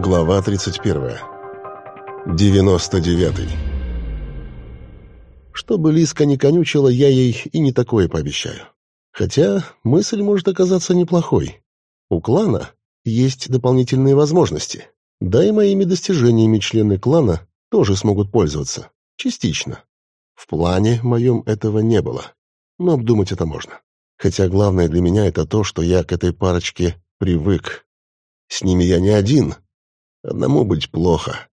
Глава 31. 99. Чтобы Лиска не конючила, я ей и не такое пообещаю. Хотя мысль может оказаться неплохой. У клана есть дополнительные возможности. Да и моими достижениями члены клана тоже смогут пользоваться. Частично. В плане моем этого не было. Но обдумать это можно. Хотя главное для меня это то, что я к этой парочке привык. С ними я не один. Одному быть плохо.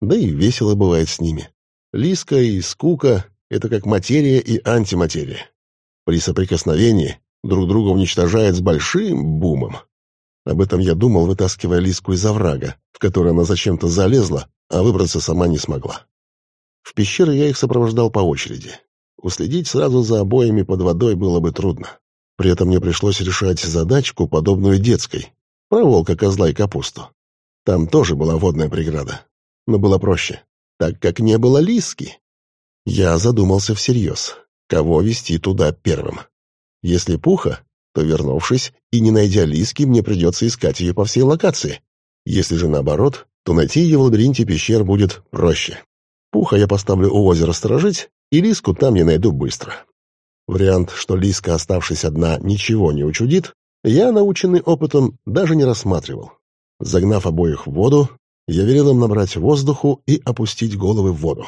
Да и весело бывает с ними. Лиска и скука — это как материя и антиматерия. При соприкосновении друг друга уничтожает с большим бумом. Об этом я думал, вытаскивая Лиску из оврага, в который она зачем-то залезла, а выбраться сама не смогла. В пещеры я их сопровождал по очереди. Уследить сразу за обоями под водой было бы трудно. При этом мне пришлось решать задачку, подобную детской, про волка, козла и капусту. Там тоже была водная преграда, но было проще, так как не было Лиски. Я задумался всерьез, кого вести туда первым. Если Пуха, то, вернувшись и не найдя Лиски, мне придется искать ее по всей локации. Если же наоборот, то найти ее в лабиринте пещер будет проще. Пуха я поставлю у озера сторожить, и Лиску там я найду быстро. Вариант, что Лиска, оставшись одна, ничего не учудит, я, наученный опытом, даже не рассматривал. Загнав обоих в воду, я велел им набрать воздуху и опустить головы в воду.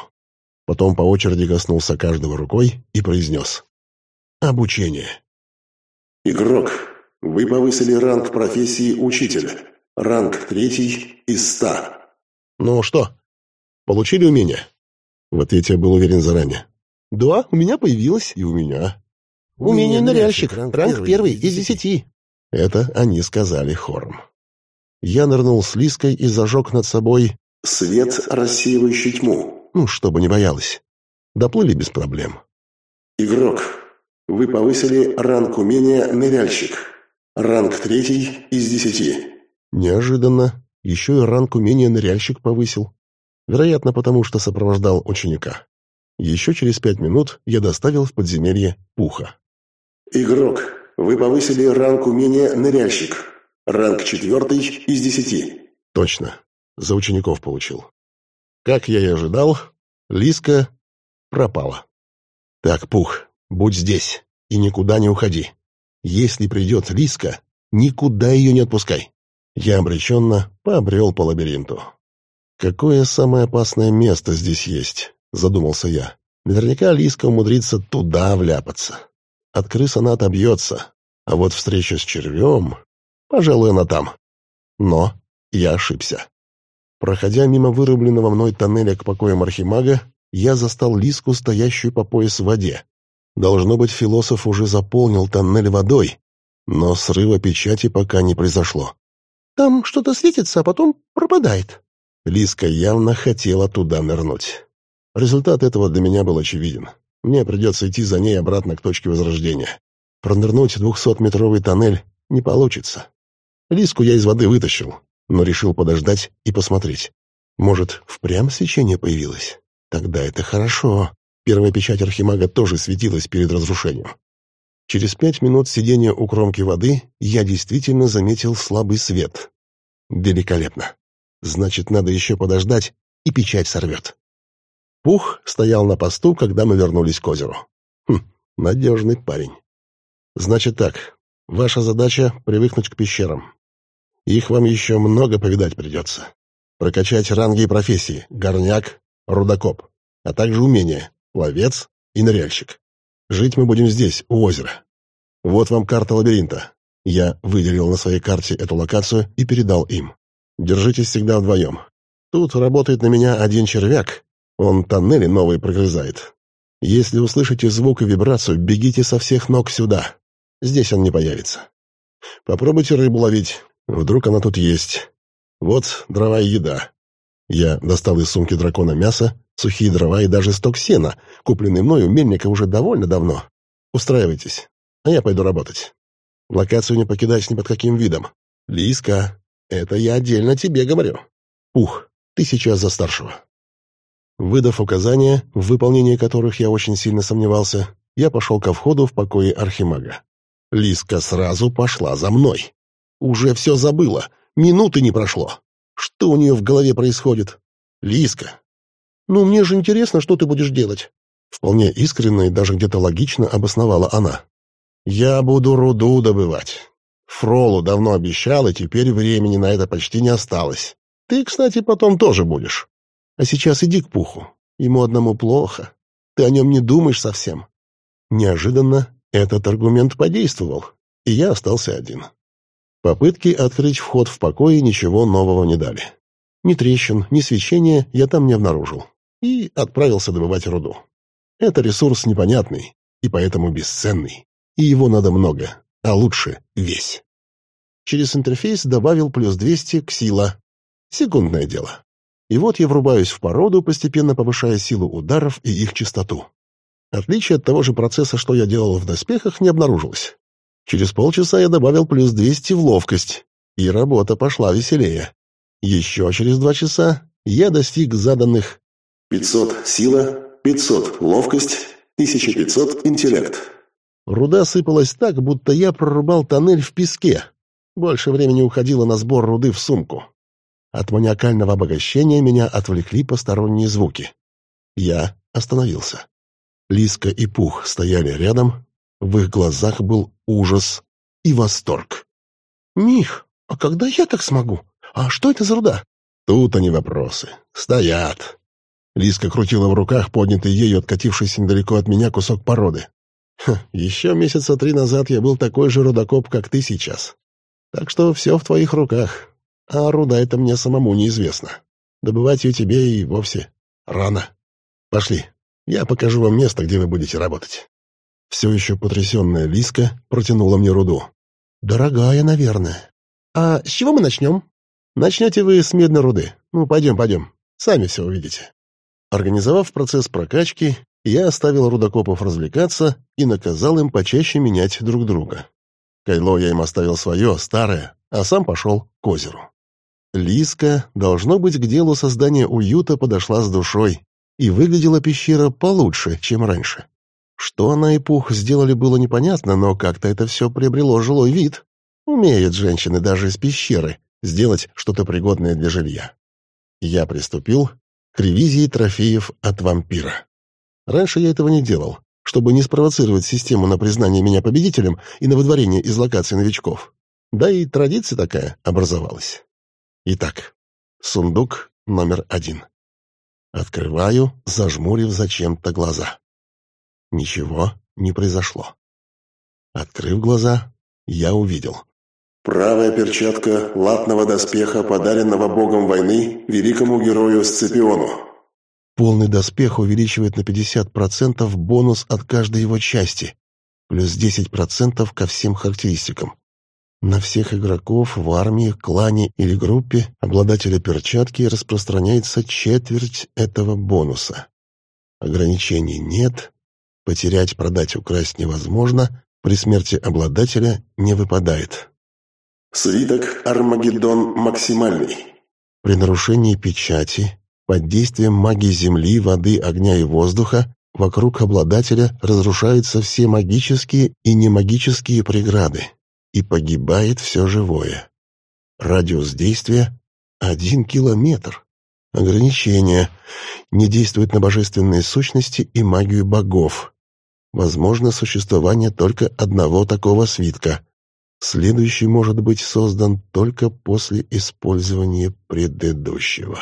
Потом по очереди коснулся каждого рукой и произнес. «Обучение». «Игрок, вы повысили ранг профессии учителя. Ранг третий из ста». «Ну что, получили умение?» В ответе я был уверен заранее. Да, у меня появилось. И у меня. Умение ныряльщик. Ранг, ранг первый из десяти. Это они сказали хором. Я нырнул с Лиской и зажег над собой... Свет, рассеивающий тьму. Ну, чтобы не боялась. Доплыли без проблем. Игрок, вы повысили ранг умения ныряльщик. Ранг третий из десяти. Неожиданно. Еще и ранг умения ныряльщик повысил. Вероятно, потому что сопровождал ученика. Еще через пять минут я доставил в подземелье Пуха. «Игрок, вы повысили ранг умения «Ныряльщик». Ранг четвертый из десяти». «Точно. За учеников получил». Как я и ожидал, Лиска пропала. «Так, Пух, будь здесь и никуда не уходи. Если придет Лиска, никуда ее не отпускай». Я обреченно пообрел по лабиринту. Какое самое опасное место здесь есть? — задумался я. «Наверняка Лиска умудрится туда вляпаться. От крыс она отобьется, а вот встреча с червем... Пожалуй, она там. Но я ошибся. Проходя мимо вырубленного мной тоннеля к покоям Архимага, я застал Лиску, стоящую по пояс в воде. Должно быть, философ уже заполнил тоннель водой, но срыва печати пока не произошло. «Там что-то светится, а потом пропадает». Лиска явно хотела туда нырнуть. Результат этого для меня был очевиден. Мне придется идти за ней обратно к точке возрождения. Пронырнуть двухсотметровый тоннель не получится. Лиску я из воды вытащил, но решил подождать и посмотреть. Может, впрямь свечение появилось? Тогда это хорошо. Первая печать Архимага тоже светилась перед разрушением. Через пять минут сидения у кромки воды я действительно заметил слабый свет. Великолепно. Значит, надо еще подождать, и печать сорвет. Пух стоял на посту, когда мы вернулись к озеру. Хм, надежный парень. Значит так, ваша задача — привыкнуть к пещерам. Их вам еще много повидать придется. Прокачать ранги и профессии — горняк, рудокоп, а также умения — ловец и ныряльщик. Жить мы будем здесь, у озера. Вот вам карта лабиринта. Я выделил на своей карте эту локацию и передал им. Держитесь всегда вдвоем. Тут работает на меня один червяк, он тоннели новые прогрызает. Если услышите звук и вибрацию, бегите со всех ног сюда. Здесь он не появится. Попробуйте рыбу ловить. Вдруг она тут есть. Вот дрова и еда. Я достал из сумки дракона мясо, сухие дрова и даже сток сена, купленный мной у мельника уже довольно давно. Устраивайтесь, а я пойду работать. Локацию не покидать ни под каким видом. Лиска, это я отдельно тебе говорю. Ух, ты сейчас за старшего. Выдав указания, в выполнении которых я очень сильно сомневался, я пошел ко входу в покое Архимага. Лиска сразу пошла за мной. Уже все забыла, минуты не прошло. Что у нее в голове происходит? Лиска. Ну, мне же интересно, что ты будешь делать. Вполне искренне и даже где-то логично обосновала она. Я буду руду добывать. Фролу давно обещал, и теперь времени на это почти не осталось. Ты, кстати, потом тоже будешь. А сейчас иди к Пуху. Ему одному плохо. Ты о нем не думаешь совсем. Неожиданно этот аргумент подействовал, и я остался один. Попытки открыть вход в покое ничего нового не дали. Ни трещин, ни свечения я там не обнаружил. И отправился добывать руду. Это ресурс непонятный и поэтому бесценный. И его надо много, а лучше весь. Через интерфейс добавил плюс 200 к сила. Секундное дело. И вот я врубаюсь в породу, постепенно повышая силу ударов и их частоту. Отличие от того же процесса, что я делал в доспехах, не обнаружилось. Через полчаса я добавил плюс 200 в ловкость, и работа пошла веселее. Еще через два часа я достиг заданных 500 сила, 500 ловкость, 1500 интеллект. Руда сыпалась так, будто я прорубал тоннель в песке. Больше времени уходило на сбор руды в сумку. От маниакального обогащения меня отвлекли посторонние звуки. Я остановился. Лиска и Пух стояли рядом, в их глазах был ужас и восторг. «Мих, а когда я так смогу? А что это за руда?» «Тут они вопросы. Стоят». Лиска крутила в руках поднятый ею откатившийся недалеко от меня кусок породы. Ха, еще месяца три назад я был такой же рудокоп, как ты сейчас. Так что все в твоих руках. А руда это мне самому неизвестно. Добывать ее тебе и вовсе рано. Пошли, я покажу вам место, где вы будете работать. Все еще потрясенная Лиска протянула мне руду. «Дорогая, наверное. А с чего мы начнем?» «Начнете вы с медной руды. Ну, пойдем, пойдем. Сами все увидите». Организовав процесс прокачки, я оставил рудокопов развлекаться и наказал им почаще менять друг друга. Кайло я им оставил свое, старое, а сам пошел к озеру. Лиска, должно быть, к делу создания уюта подошла с душой, и выглядела пещера получше, чем раньше. Что она и Пух сделали, было непонятно, но как-то это все приобрело жилой вид. Умеют женщины даже из пещеры сделать что-то пригодное для жилья. Я приступил к ревизии трофеев от вампира. Раньше я этого не делал, чтобы не спровоцировать систему на признание меня победителем и на выдворение из локации новичков. Да и традиция такая образовалась. Итак, сундук номер один. Открываю, зажмурив зачем-то глаза. Ничего не произошло. Открыв глаза, я увидел. Правая перчатка латного доспеха, подаренного богом войны великому герою Сципиону. Полный доспех увеличивает на 50% бонус от каждой его части, плюс 10% ко всем характеристикам. На всех игроков в армии, клане или группе обладателя перчатки распространяется четверть этого бонуса. Ограничений нет, Потерять, продать, украсть невозможно, при смерти обладателя не выпадает. Свиток Армагеддон максимальный. При нарушении печати, под действием магии земли, воды, огня и воздуха, вокруг обладателя разрушаются все магические и немагические преграды, и погибает все живое. Радиус действия — один километр. Ограничение. Не действует на божественные сущности и магию богов возможно существование только одного такого свитка. Следующий может быть создан только после использования предыдущего.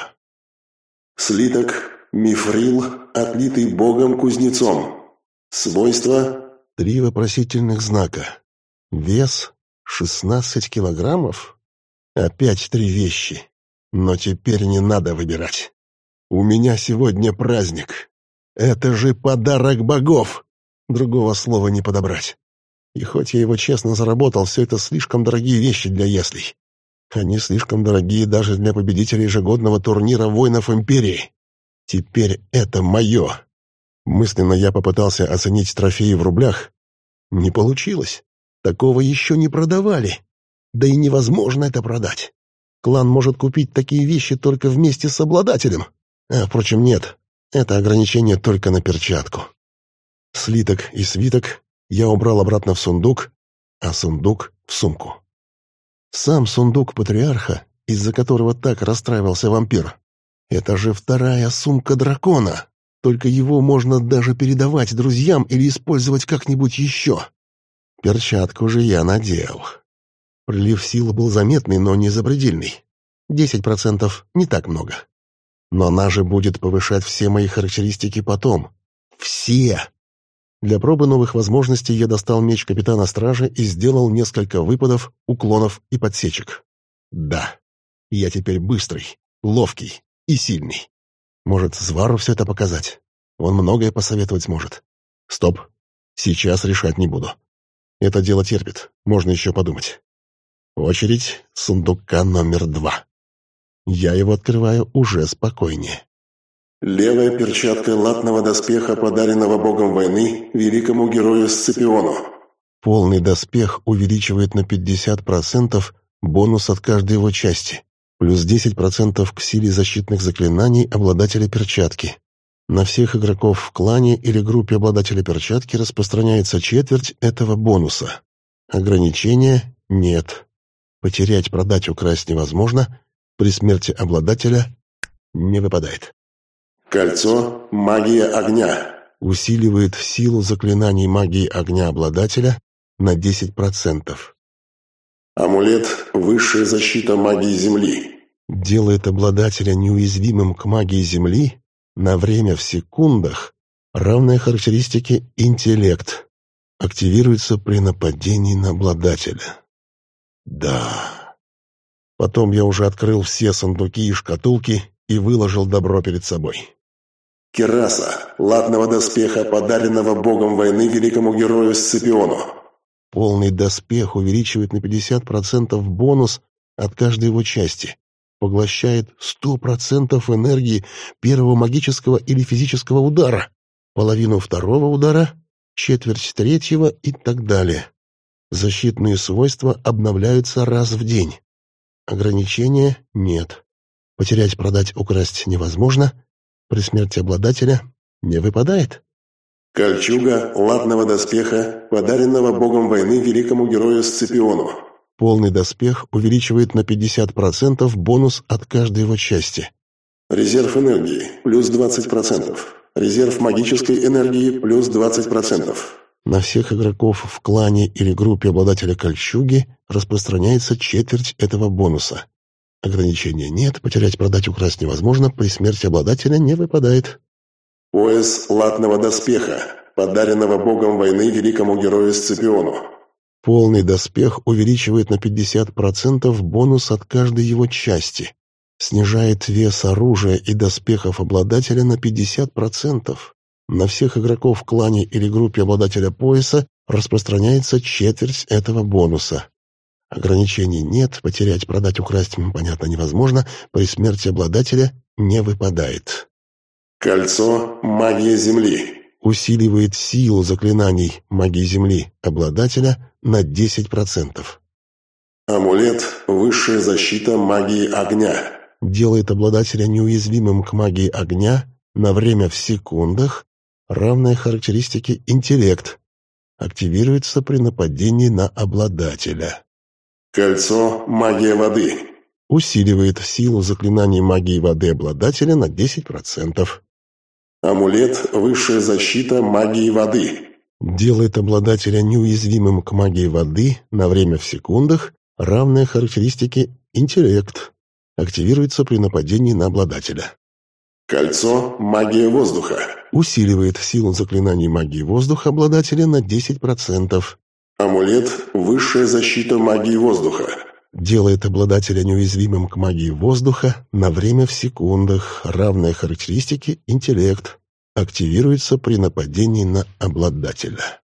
Слиток мифрил, отлитый богом-кузнецом. Свойства... Три вопросительных знака. Вес 16 килограммов? Опять три вещи. Но теперь не надо выбирать. У меня сегодня праздник. Это же подарок богов! Другого слова не подобрать. И хоть я его честно заработал, все это слишком дорогие вещи для яслей. Они слишком дорогие даже для победителей ежегодного турнира воинов Империи. Теперь это мое. Мысленно я попытался оценить трофеи в рублях. Не получилось. Такого еще не продавали. Да и невозможно это продать. Клан может купить такие вещи только вместе с обладателем. А, впрочем, нет. Это ограничение только на перчатку. Слиток и свиток я убрал обратно в сундук, а сундук — в сумку. Сам сундук патриарха из-за которого так расстраивался вампир. Это же вторая сумка дракона. Только его можно даже передавать друзьям или использовать как-нибудь еще. Перчатку же я надел. Прилив силы был заметный, но не запредельный. Десять процентов не так много. Но она же будет повышать все мои характеристики потом. Все! Для пробы новых возможностей я достал меч капитана стражи и сделал несколько выпадов, уклонов и подсечек. Да, я теперь быстрый, ловкий и сильный. Может, Звару все это показать? Он многое посоветовать сможет. Стоп. Сейчас решать не буду. Это дело терпит, можно еще подумать. Очередь сундука номер два. Я его открываю уже спокойнее. Левая перчатка латного доспеха, подаренного богом войны великому герою Сципиону. Полный доспех увеличивает на 50% бонус от каждой его части, плюс 10% к силе защитных заклинаний обладателя перчатки. На всех игроков в клане или группе обладателя перчатки распространяется четверть этого бонуса. Ограничения нет. Потерять, продать, украсть невозможно. При смерти обладателя не выпадает. Кольцо «Магия огня». Усиливает силу заклинаний магии огня обладателя на 10%. Амулет «Высшая защита магии Земли». Делает обладателя неуязвимым к магии Земли на время в секундах, равное характеристике «Интеллект». Активируется при нападении на обладателя. Да. Потом я уже открыл все сундуки и шкатулки и выложил добро перед собой. Кераса, латного доспеха, подаренного богом войны великому герою Сципиону. Полный доспех увеличивает на 50% бонус от каждой его части. Поглощает 100% энергии первого магического или физического удара, половину второго удара, четверть третьего и так далее. Защитные свойства обновляются раз в день. Ограничения нет. Потерять, продать, украсть невозможно — при смерти обладателя не выпадает. Кольчуга латного доспеха, подаренного богом войны великому герою Сципиону. Полный доспех увеличивает на 50% бонус от каждой его части. Резерв энергии плюс 20%. Резерв магической энергии плюс 20%. На всех игроков в клане или группе обладателя кольчуги распространяется четверть этого бонуса. Ограничения нет, потерять, продать, украсть невозможно, при смерти обладателя не выпадает. Пояс латного доспеха, подаренного богом войны великому герою Сципиону. Полный доспех увеличивает на 50% бонус от каждой его части. Снижает вес оружия и доспехов обладателя на 50%. На всех игроков в клане или группе обладателя пояса распространяется четверть этого бонуса. Ограничений нет, потерять, продать, украсть, понятно, невозможно, при смерти обладателя не выпадает. Кольцо «Магия Земли». Усиливает силу заклинаний магии Земли обладателя на 10%. Амулет «Высшая защита магии огня». Делает обладателя неуязвимым к магии огня на время в секундах, равное характеристике интеллект. Активируется при нападении на обладателя. Кольцо «Магия воды». Усиливает силу заклинаний магии воды обладателя на 10%. Амулет «Высшая защита магии воды». Делает обладателя неуязвимым к магии воды на время в секундах, равное характеристике интеллект. Активируется при нападении на обладателя. Кольцо «Магия воздуха». Усиливает силу заклинаний магии воздуха обладателя на 10%. Амулет «Высшая защита магии воздуха». Делает обладателя неуязвимым к магии воздуха на время в секундах, равное характеристике интеллект. Активируется при нападении на обладателя.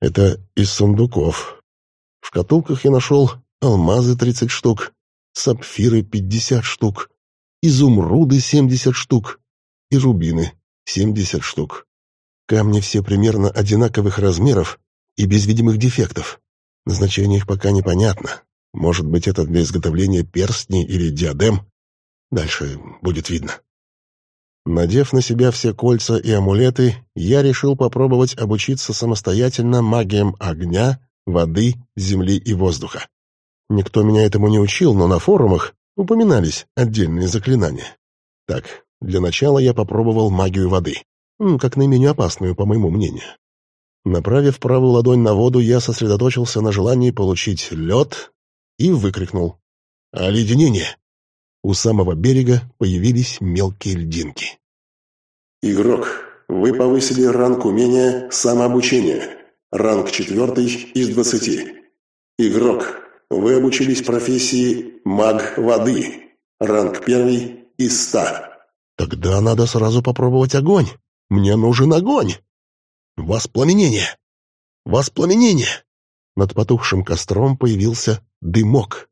Это из сундуков. В шкатулках я нашел алмазы 30 штук, сапфиры 50 штук, изумруды 70 штук и рубины 70 штук. Камни все примерно одинаковых размеров, и без видимых дефектов. Назначение их пока непонятно. Может быть, это для изготовления перстней или диадем. Дальше будет видно. Надев на себя все кольца и амулеты, я решил попробовать обучиться самостоятельно магиям огня, воды, земли и воздуха. Никто меня этому не учил, но на форумах упоминались отдельные заклинания. Так, для начала я попробовал магию воды, как наименее опасную, по моему мнению. Направив правую ладонь на воду, я сосредоточился на желании получить лед и выкрикнул «Оледенение!». У самого берега появились мелкие льдинки. «Игрок, вы повысили ранг умения «Самообучение». Ранг четвертый из двадцати. Игрок, вы обучились профессии «Маг воды». Ранг первый из ста. Тогда надо сразу попробовать огонь. Мне нужен огонь. Воспламенение! Воспламенение! Над потухшим костром появился дымок.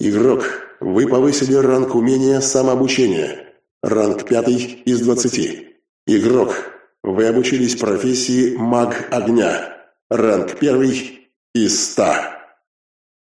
Игрок, вы повысили ранг умения самообучения. Ранг пятый из двадцати. Игрок, вы обучились профессии маг огня. Ранг первый из ста.